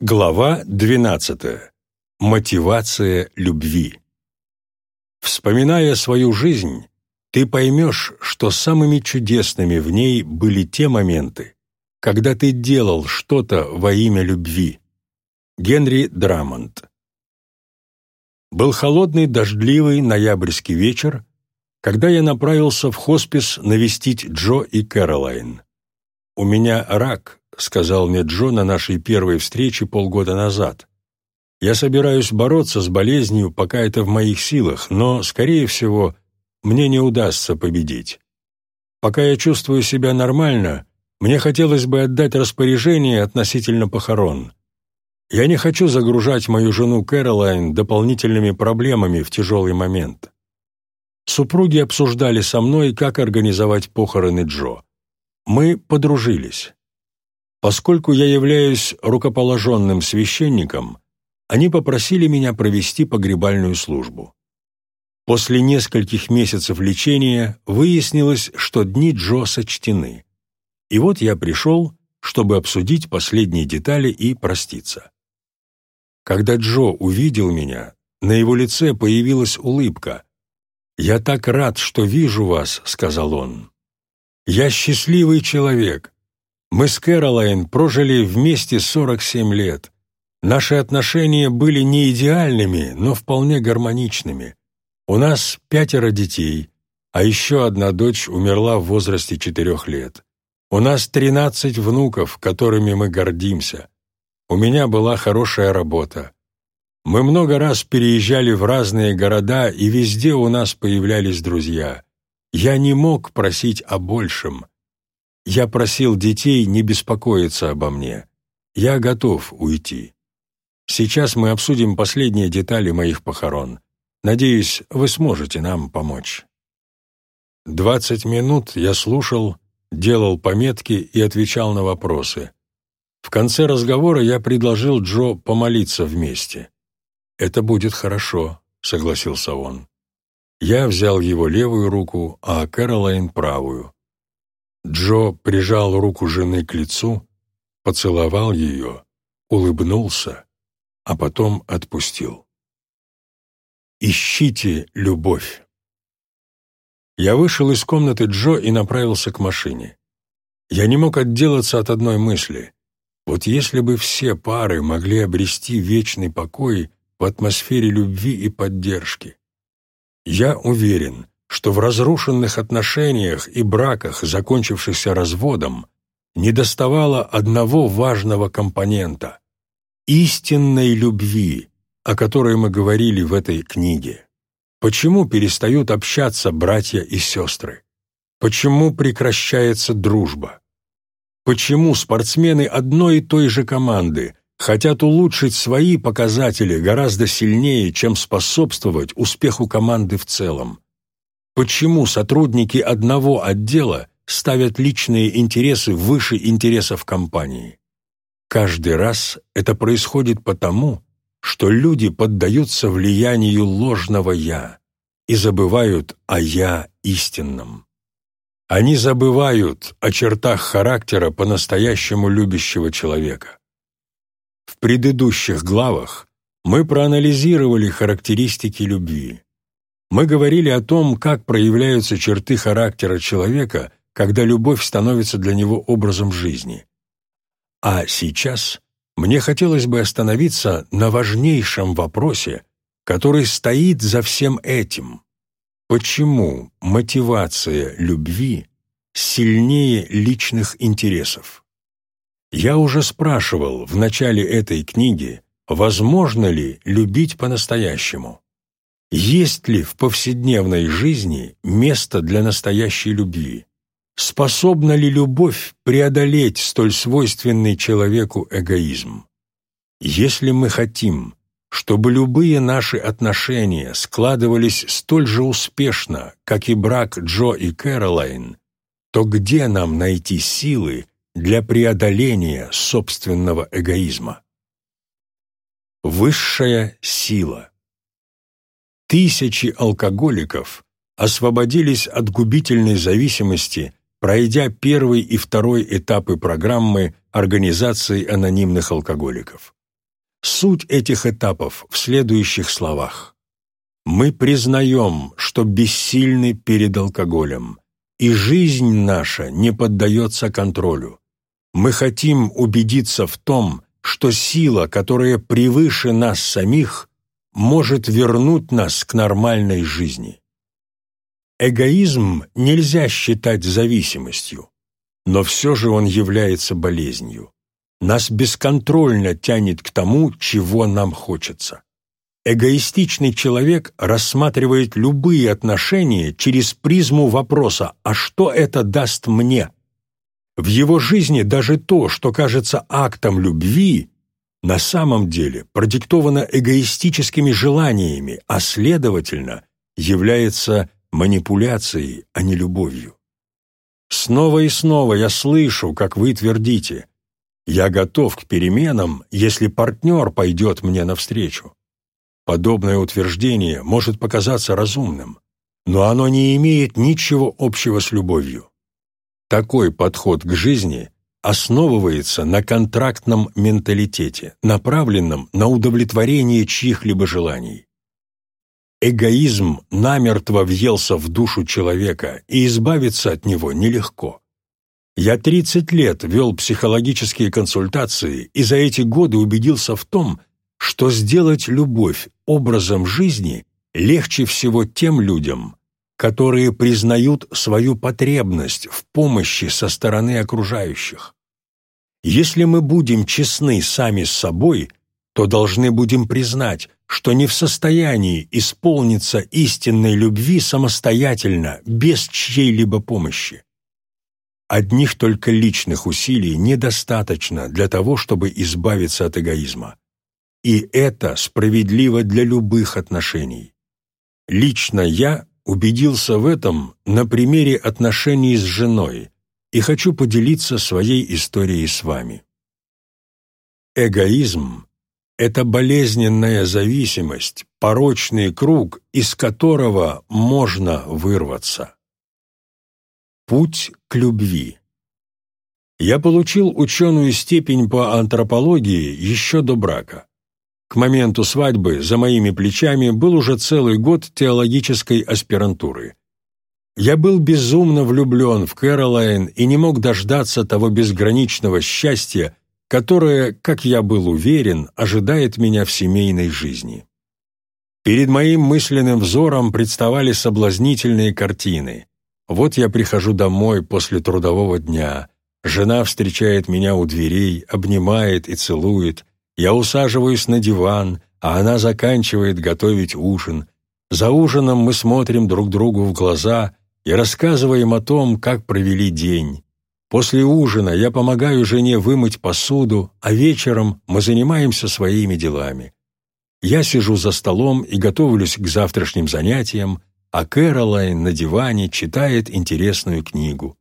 Глава 12. Мотивация любви. Вспоминая свою жизнь, ты поймешь, что самыми чудесными в ней были те моменты, когда ты делал что-то во имя любви. Генри Драмонт. Был холодный, дождливый ноябрьский вечер, когда я направился в хоспис навестить Джо и Кэролайн. У меня рак, — сказал мне Джо на нашей первой встрече полгода назад. «Я собираюсь бороться с болезнью, пока это в моих силах, но, скорее всего, мне не удастся победить. Пока я чувствую себя нормально, мне хотелось бы отдать распоряжение относительно похорон. Я не хочу загружать мою жену Кэролайн дополнительными проблемами в тяжелый момент». Супруги обсуждали со мной, как организовать похороны Джо. Мы подружились. Поскольку я являюсь рукоположенным священником, они попросили меня провести погребальную службу. После нескольких месяцев лечения выяснилось, что дни Джо сочтены. И вот я пришел, чтобы обсудить последние детали и проститься. Когда Джо увидел меня, на его лице появилась улыбка. «Я так рад, что вижу вас», — сказал он. «Я счастливый человек. Мы с Кэролайн прожили вместе 47 лет. Наши отношения были не идеальными, но вполне гармоничными. У нас пятеро детей, а еще одна дочь умерла в возрасте четырех лет. У нас тринадцать внуков, которыми мы гордимся. У меня была хорошая работа. Мы много раз переезжали в разные города, и везде у нас появлялись друзья. Я не мог просить о большем. Я просил детей не беспокоиться обо мне. Я готов уйти. Сейчас мы обсудим последние детали моих похорон. Надеюсь, вы сможете нам помочь. Двадцать минут я слушал, делал пометки и отвечал на вопросы. В конце разговора я предложил Джо помолиться вместе. «Это будет хорошо», — согласился он. Я взял его левую руку, а Кэролайн — правую. Джо прижал руку жены к лицу, поцеловал ее, улыбнулся, а потом отпустил. «Ищите любовь». Я вышел из комнаты Джо и направился к машине. Я не мог отделаться от одной мысли. Вот если бы все пары могли обрести вечный покой в атмосфере любви и поддержки. Я уверен, что в разрушенных отношениях и браках, закончившихся разводом, недоставало одного важного компонента – истинной любви, о которой мы говорили в этой книге. Почему перестают общаться братья и сестры? Почему прекращается дружба? Почему спортсмены одной и той же команды хотят улучшить свои показатели гораздо сильнее, чем способствовать успеху команды в целом? Почему сотрудники одного отдела ставят личные интересы выше интересов компании? Каждый раз это происходит потому, что люди поддаются влиянию ложного «я» и забывают о «я» истинном. Они забывают о чертах характера по-настоящему любящего человека. В предыдущих главах мы проанализировали характеристики любви. Мы говорили о том, как проявляются черты характера человека, когда любовь становится для него образом жизни. А сейчас мне хотелось бы остановиться на важнейшем вопросе, который стоит за всем этим. Почему мотивация любви сильнее личных интересов? Я уже спрашивал в начале этой книги, возможно ли любить по-настоящему. Есть ли в повседневной жизни место для настоящей любви? Способна ли любовь преодолеть столь свойственный человеку эгоизм? Если мы хотим, чтобы любые наши отношения складывались столь же успешно, как и брак Джо и Кэролайн, то где нам найти силы для преодоления собственного эгоизма? Высшая сила – Тысячи алкоголиков освободились от губительной зависимости, пройдя первый и второй этапы программы Организации анонимных алкоголиков. Суть этих этапов в следующих словах. Мы признаем, что бессильны перед алкоголем, и жизнь наша не поддается контролю. Мы хотим убедиться в том, что сила, которая превыше нас самих, может вернуть нас к нормальной жизни. Эгоизм нельзя считать зависимостью, но все же он является болезнью. Нас бесконтрольно тянет к тому, чего нам хочется. Эгоистичный человек рассматривает любые отношения через призму вопроса «а что это даст мне?». В его жизни даже то, что кажется актом любви, на самом деле продиктовано эгоистическими желаниями, а следовательно, является манипуляцией, а не любовью. Снова и снова я слышу, как вы твердите «Я готов к переменам, если партнер пойдет мне навстречу». Подобное утверждение может показаться разумным, но оно не имеет ничего общего с любовью. Такой подход к жизни основывается на контрактном менталитете, направленном на удовлетворение чьих-либо желаний. Эгоизм намертво въелся в душу человека, и избавиться от него нелегко. Я 30 лет вел психологические консультации и за эти годы убедился в том, что сделать любовь образом жизни легче всего тем людям, которые признают свою потребность в помощи со стороны окружающих. Если мы будем честны сами с собой, то должны будем признать, что не в состоянии исполниться истинной любви самостоятельно, без чьей-либо помощи. Одних только личных усилий недостаточно для того, чтобы избавиться от эгоизма. И это справедливо для любых отношений. Лично я убедился в этом на примере отношений с женой и хочу поделиться своей историей с вами. Эгоизм – это болезненная зависимость, порочный круг, из которого можно вырваться. Путь к любви. Я получил ученую степень по антропологии еще до брака. К моменту свадьбы за моими плечами был уже целый год теологической аспирантуры. Я был безумно влюблен в Кэролайн и не мог дождаться того безграничного счастья, которое, как я был уверен, ожидает меня в семейной жизни. Перед моим мысленным взором представали соблазнительные картины. Вот я прихожу домой после трудового дня, жена встречает меня у дверей, обнимает и целует, я усаживаюсь на диван, а она заканчивает готовить ужин. За ужином мы смотрим друг другу в глаза и рассказываем о том, как провели день. После ужина я помогаю жене вымыть посуду, а вечером мы занимаемся своими делами. Я сижу за столом и готовлюсь к завтрашним занятиям, а Кэролайн на диване читает интересную книгу.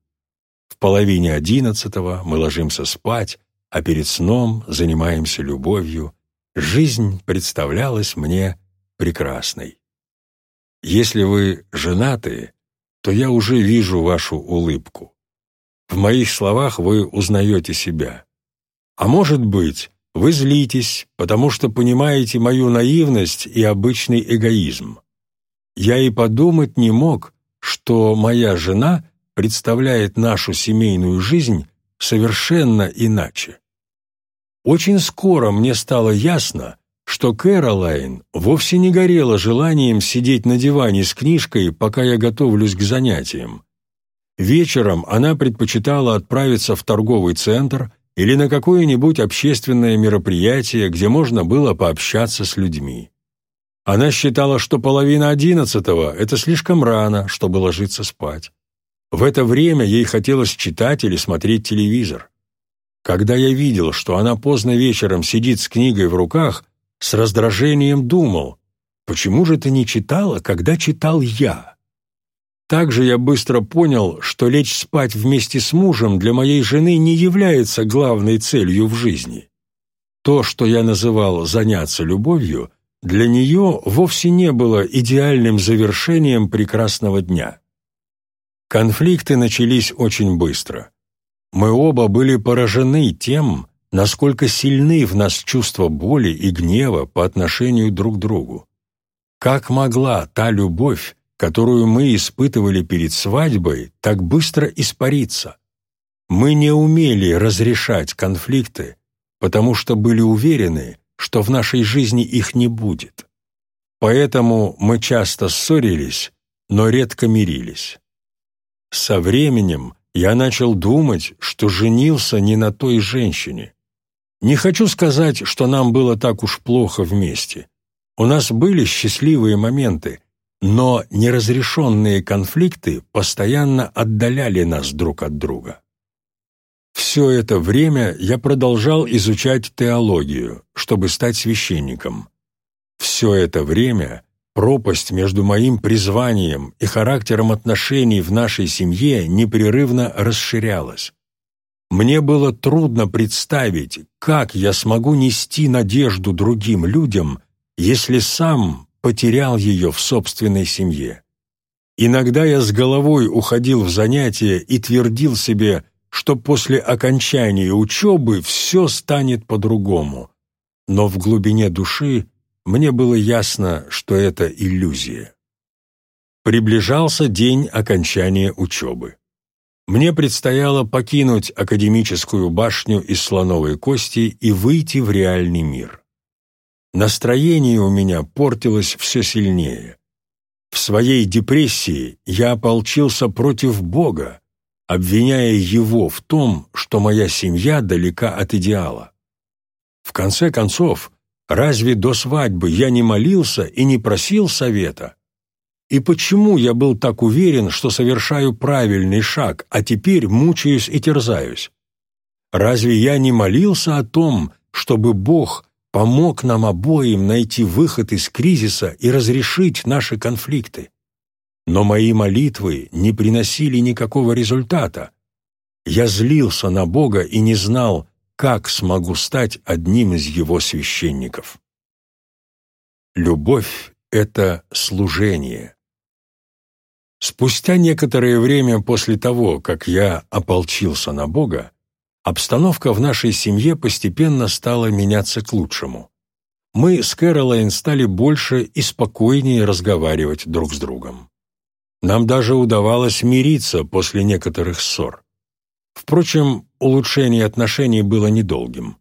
В половине одиннадцатого мы ложимся спать, а перед сном занимаемся любовью, жизнь представлялась мне прекрасной. Если вы женаты, то я уже вижу вашу улыбку. В моих словах вы узнаете себя. А может быть, вы злитесь, потому что понимаете мою наивность и обычный эгоизм. Я и подумать не мог, что моя жена представляет нашу семейную жизнь совершенно иначе. Очень скоро мне стало ясно, что Кэролайн вовсе не горела желанием сидеть на диване с книжкой, пока я готовлюсь к занятиям. Вечером она предпочитала отправиться в торговый центр или на какое-нибудь общественное мероприятие, где можно было пообщаться с людьми. Она считала, что половина одиннадцатого — это слишком рано, чтобы ложиться спать. В это время ей хотелось читать или смотреть телевизор. Когда я видел, что она поздно вечером сидит с книгой в руках, с раздражением думал, почему же ты не читала, когда читал я? Также я быстро понял, что лечь спать вместе с мужем для моей жены не является главной целью в жизни. То, что я называл «заняться любовью», для нее вовсе не было идеальным завершением прекрасного дня. Конфликты начались очень быстро. Мы оба были поражены тем, насколько сильны в нас чувства боли и гнева по отношению друг к другу. Как могла та любовь, которую мы испытывали перед свадьбой, так быстро испариться? Мы не умели разрешать конфликты, потому что были уверены, что в нашей жизни их не будет. Поэтому мы часто ссорились, но редко мирились. Со временем я начал думать, что женился не на той женщине. Не хочу сказать, что нам было так уж плохо вместе. У нас были счастливые моменты, но неразрешенные конфликты постоянно отдаляли нас друг от друга. Все это время я продолжал изучать теологию, чтобы стать священником. Все это время пропасть между моим призванием и характером отношений в нашей семье непрерывно расширялась. Мне было трудно представить, как я смогу нести надежду другим людям, если сам потерял ее в собственной семье. Иногда я с головой уходил в занятия и твердил себе, что после окончания учебы все станет по-другому. Но в глубине души мне было ясно, что это иллюзия. Приближался день окончания учебы. Мне предстояло покинуть академическую башню из слоновой кости и выйти в реальный мир. Настроение у меня портилось все сильнее. В своей депрессии я ополчился против Бога, обвиняя Его в том, что моя семья далека от идеала. В конце концов, Разве до свадьбы я не молился и не просил совета? И почему я был так уверен, что совершаю правильный шаг, а теперь мучаюсь и терзаюсь? Разве я не молился о том, чтобы Бог помог нам обоим найти выход из кризиса и разрешить наши конфликты? Но мои молитвы не приносили никакого результата. Я злился на Бога и не знал, как смогу стать одним из его священников? Любовь — это служение. Спустя некоторое время после того, как я ополчился на Бога, обстановка в нашей семье постепенно стала меняться к лучшему. Мы с Кэролайн стали больше и спокойнее разговаривать друг с другом. Нам даже удавалось мириться после некоторых ссор. Впрочем, улучшение отношений было недолгим.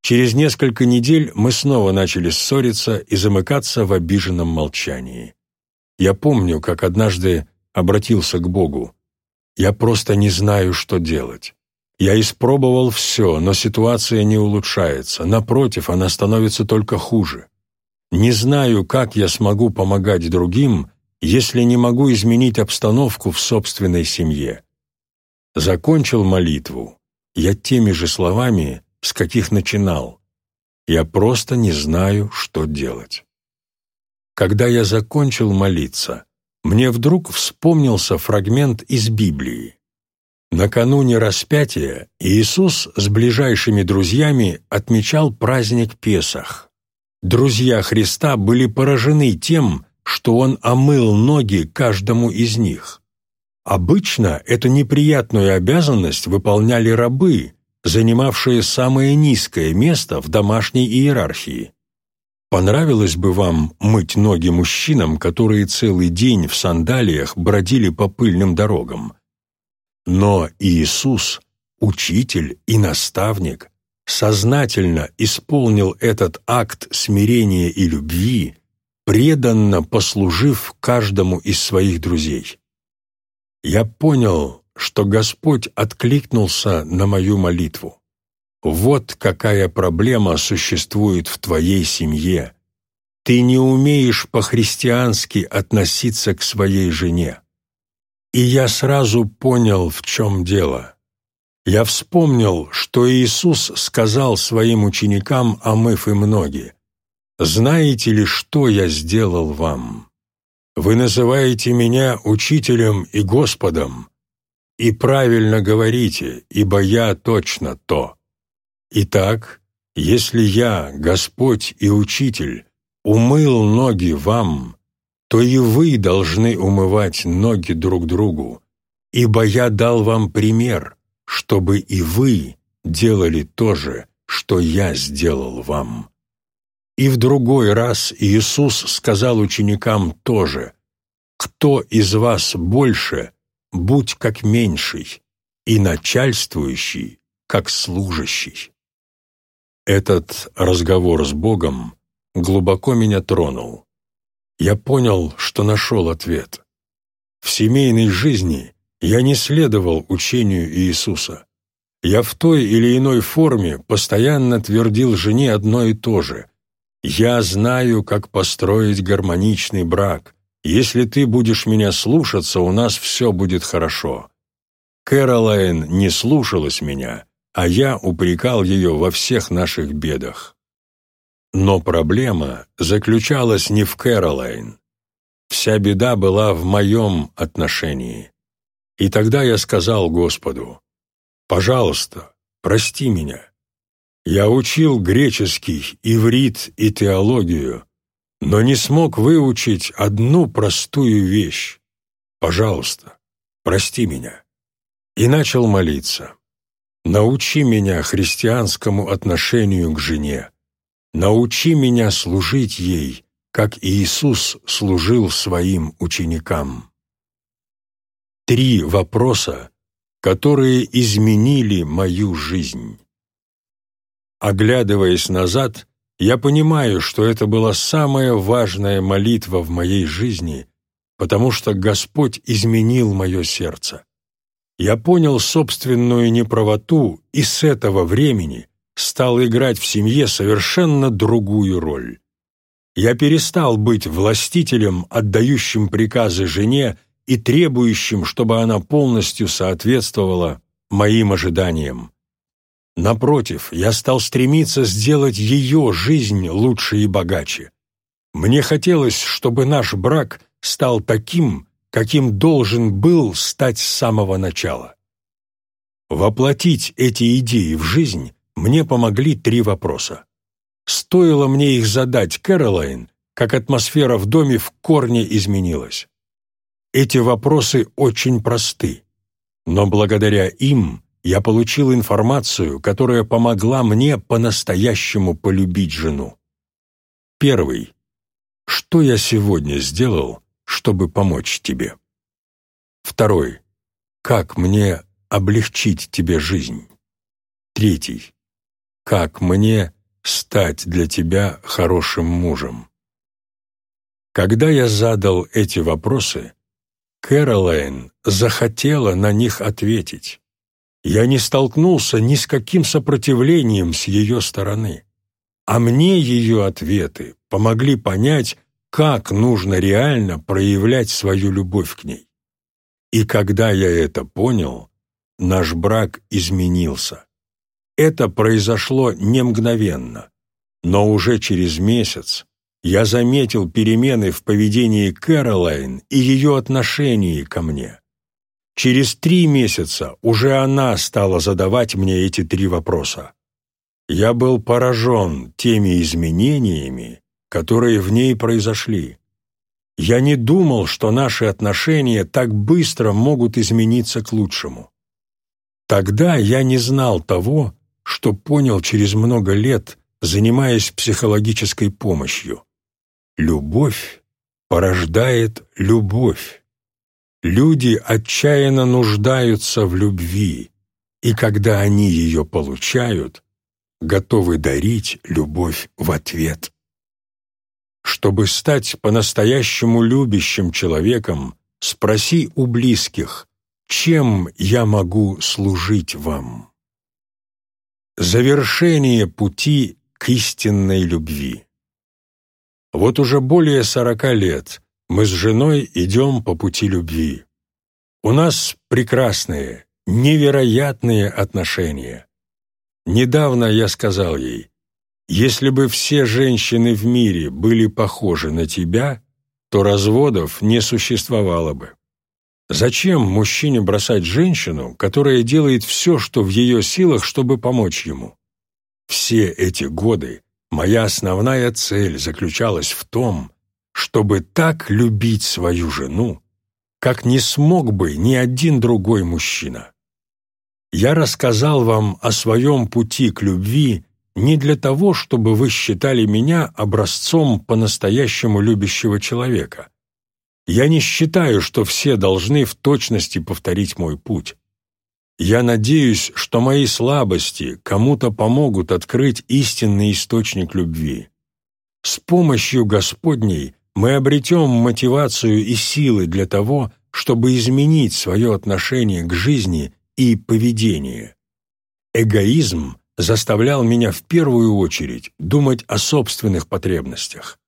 Через несколько недель мы снова начали ссориться и замыкаться в обиженном молчании. Я помню, как однажды обратился к Богу. «Я просто не знаю, что делать. Я испробовал все, но ситуация не улучшается. Напротив, она становится только хуже. Не знаю, как я смогу помогать другим, если не могу изменить обстановку в собственной семье закончил молитву я теми же словами, с каких начинал. Я просто не знаю, что делать. Когда я закончил молиться, мне вдруг вспомнился фрагмент из Библии. Накануне распятия Иисус с ближайшими друзьями отмечал праздник Песах. Друзья Христа были поражены тем, что Он омыл ноги каждому из них. Обычно эту неприятную обязанность выполняли рабы, занимавшие самое низкое место в домашней иерархии. Понравилось бы вам мыть ноги мужчинам, которые целый день в сандалиях бродили по пыльным дорогам. Но Иисус, учитель и наставник, сознательно исполнил этот акт смирения и любви, преданно послужив каждому из своих друзей. Я понял, что Господь откликнулся на мою молитву. Вот какая проблема существует в твоей семье. Ты не умеешь по-христиански относиться к своей жене. И я сразу понял, в чем дело. Я вспомнил, что Иисус сказал своим ученикам, омыв им ноги, «Знаете ли, что я сделал вам?» Вы называете меня учителем и Господом, и правильно говорите, ибо я точно то. Итак, если я, Господь и Учитель, умыл ноги вам, то и вы должны умывать ноги друг другу, ибо я дал вам пример, чтобы и вы делали то же, что я сделал вам». И в другой раз Иисус сказал ученикам тоже, «Кто из вас больше, будь как меньший, и начальствующий, как служащий». Этот разговор с Богом глубоко меня тронул. Я понял, что нашел ответ. В семейной жизни я не следовал учению Иисуса. Я в той или иной форме постоянно твердил жене одно и то же. «Я знаю, как построить гармоничный брак. Если ты будешь меня слушаться, у нас все будет хорошо». Кэролайн не слушалась меня, а я упрекал ее во всех наших бедах. Но проблема заключалась не в Кэролайн. Вся беда была в моем отношении. И тогда я сказал Господу, «Пожалуйста, прости меня. Я учил греческий, иврит и теологию, но не смог выучить одну простую вещь. Пожалуйста, прости меня». И начал молиться. «Научи меня христианскому отношению к жене. Научи меня служить ей, как Иисус служил своим ученикам». Три вопроса, которые изменили мою жизнь. Оглядываясь назад, я понимаю, что это была самая важная молитва в моей жизни, потому что Господь изменил мое сердце. Я понял собственную неправоту и с этого времени стал играть в семье совершенно другую роль. Я перестал быть властителем, отдающим приказы жене и требующим, чтобы она полностью соответствовала моим ожиданиям. Напротив, я стал стремиться сделать ее жизнь лучше и богаче. Мне хотелось, чтобы наш брак стал таким, каким должен был стать с самого начала. Воплотить эти идеи в жизнь мне помогли три вопроса. Стоило мне их задать Кэролайн, как атмосфера в доме в корне изменилась. Эти вопросы очень просты, но благодаря им я получил информацию, которая помогла мне по-настоящему полюбить жену. Первый. Что я сегодня сделал, чтобы помочь тебе? Второй. Как мне облегчить тебе жизнь? Третий. Как мне стать для тебя хорошим мужем? Когда я задал эти вопросы, Кэролайн захотела на них ответить. Я не столкнулся ни с каким сопротивлением с ее стороны. А мне ее ответы помогли понять, как нужно реально проявлять свою любовь к ней. И когда я это понял, наш брак изменился. Это произошло не мгновенно, но уже через месяц я заметил перемены в поведении Кэролайн и ее отношении ко мне. Через три месяца уже она стала задавать мне эти три вопроса. Я был поражен теми изменениями, которые в ней произошли. Я не думал, что наши отношения так быстро могут измениться к лучшему. Тогда я не знал того, что понял через много лет, занимаясь психологической помощью. Любовь порождает любовь. Люди отчаянно нуждаются в любви, и когда они ее получают, готовы дарить любовь в ответ. Чтобы стать по-настоящему любящим человеком, спроси у близких, чем я могу служить вам? Завершение пути к истинной любви. Вот уже более сорока лет мы с женой идем по пути любви. У нас прекрасные, невероятные отношения. Недавно я сказал ей, если бы все женщины в мире были похожи на тебя, то разводов не существовало бы. Зачем мужчине бросать женщину, которая делает все, что в ее силах, чтобы помочь ему? Все эти годы Моя основная цель заключалась в том, чтобы так любить свою жену, как не смог бы ни один другой мужчина. Я рассказал вам о своем пути к любви не для того, чтобы вы считали меня образцом по-настоящему любящего человека. Я не считаю, что все должны в точности повторить мой путь. Я надеюсь, что мои слабости кому-то помогут открыть истинный источник любви. С помощью Господней мы обретем мотивацию и силы для того, чтобы изменить свое отношение к жизни и поведение. Эгоизм заставлял меня в первую очередь думать о собственных потребностях.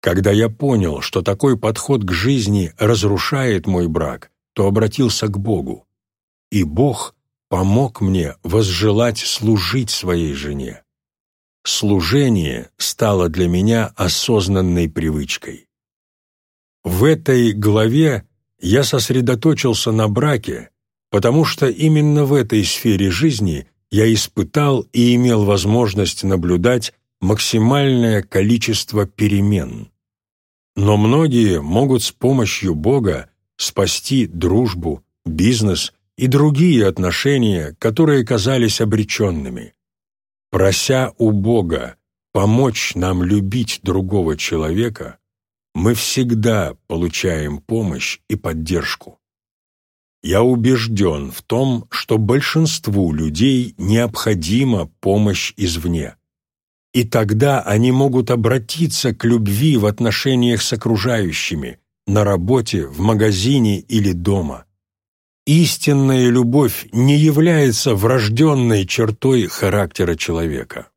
Когда я понял, что такой подход к жизни разрушает мой брак, то обратился к Богу. И Бог помог мне возжелать служить своей жене. Служение стало для меня осознанной привычкой. В этой главе я сосредоточился на браке, потому что именно в этой сфере жизни я испытал и имел возможность наблюдать максимальное количество перемен. Но многие могут с помощью Бога спасти дружбу, бизнес и другие отношения, которые казались обреченными. Прося у Бога помочь нам любить другого человека, мы всегда получаем помощь и поддержку. Я убежден в том, что большинству людей необходима помощь извне и тогда они могут обратиться к любви в отношениях с окружающими, на работе, в магазине или дома. Истинная любовь не является врожденной чертой характера человека.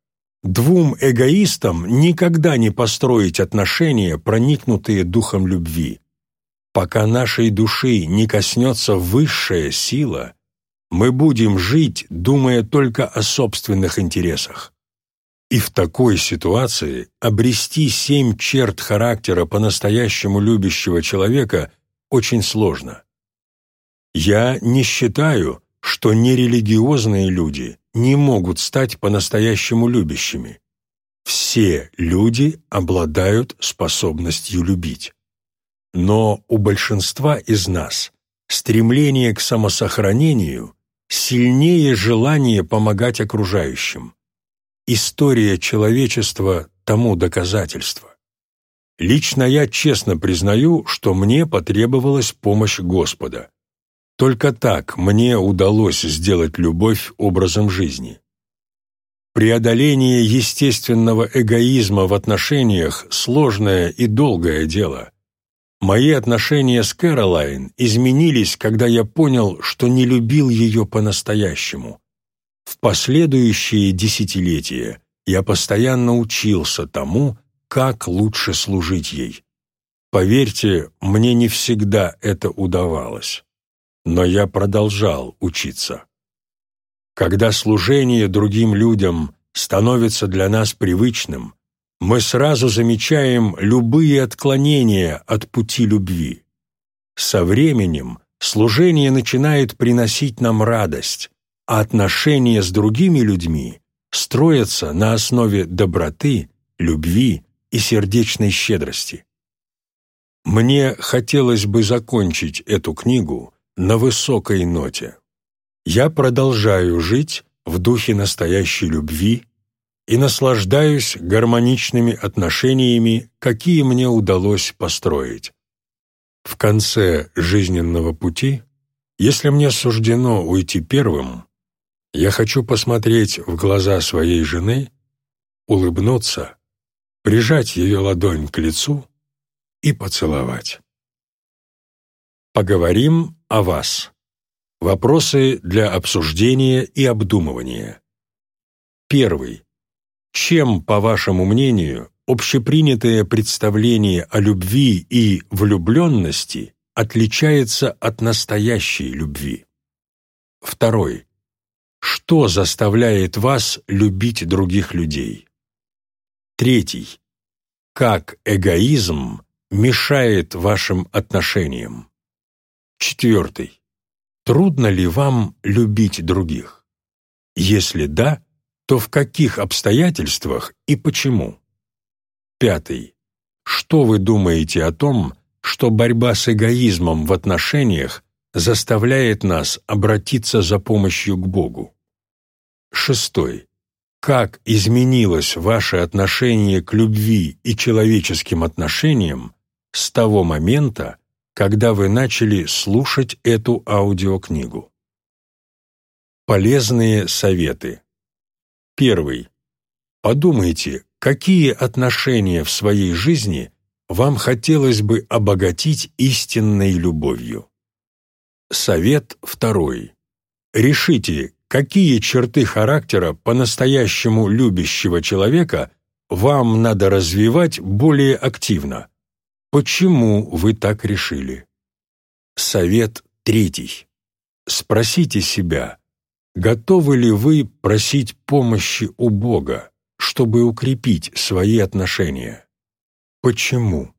Двум эгоистам никогда не построить отношения, проникнутые духом любви. Пока нашей души не коснется высшая сила, мы будем жить, думая только о собственных интересах. И в такой ситуации обрести семь черт характера по-настоящему любящего человека очень сложно. Я не считаю, что нерелигиозные люди не могут стать по-настоящему любящими. Все люди обладают способностью любить. Но у большинства из нас стремление к самосохранению сильнее желания помогать окружающим. История человечества тому доказательство. Лично я честно признаю, что мне потребовалась помощь Господа. Только так мне удалось сделать любовь образом жизни. Преодоление естественного эгоизма в отношениях – сложное и долгое дело. Мои отношения с Кэролайн изменились, когда я понял, что не любил ее по-настоящему. В последующие десятилетия я постоянно учился тому, как лучше служить ей. Поверьте, мне не всегда это удавалось, но я продолжал учиться. Когда служение другим людям становится для нас привычным, мы сразу замечаем любые отклонения от пути любви. Со временем служение начинает приносить нам радость, а отношения с другими людьми строятся на основе доброты, любви и сердечной щедрости. Мне хотелось бы закончить эту книгу на высокой ноте. Я продолжаю жить в духе настоящей любви и наслаждаюсь гармоничными отношениями, какие мне удалось построить. В конце жизненного пути, если мне суждено уйти первым, я хочу посмотреть в глаза своей жены, улыбнуться, прижать ее ладонь к лицу и поцеловать. Поговорим о вас. Вопросы для обсуждения и обдумывания. Первый. Чем, по вашему мнению, общепринятое представление о любви и влюбленности отличается от настоящей любви? Второй. Что заставляет вас любить других людей? Третий. Как эгоизм мешает вашим отношениям? Четвертый. Трудно ли вам любить других? Если да, то в каких обстоятельствах и почему? Пятый. Что вы думаете о том, что борьба с эгоизмом в отношениях заставляет нас обратиться за помощью к Богу. Шестой. как изменилось ваше отношение к любви и человеческим отношениям с того момента, когда вы начали слушать эту аудиокнигу. Полезные советы. Первый. Подумайте, какие отношения в своей жизни вам хотелось бы обогатить истинной любовью. Совет второй. Решите, какие черты характера по-настоящему любящего человека вам надо развивать более активно. Почему вы так решили? Совет третий. Спросите себя, готовы ли вы просить помощи у Бога, чтобы укрепить свои отношения? Почему?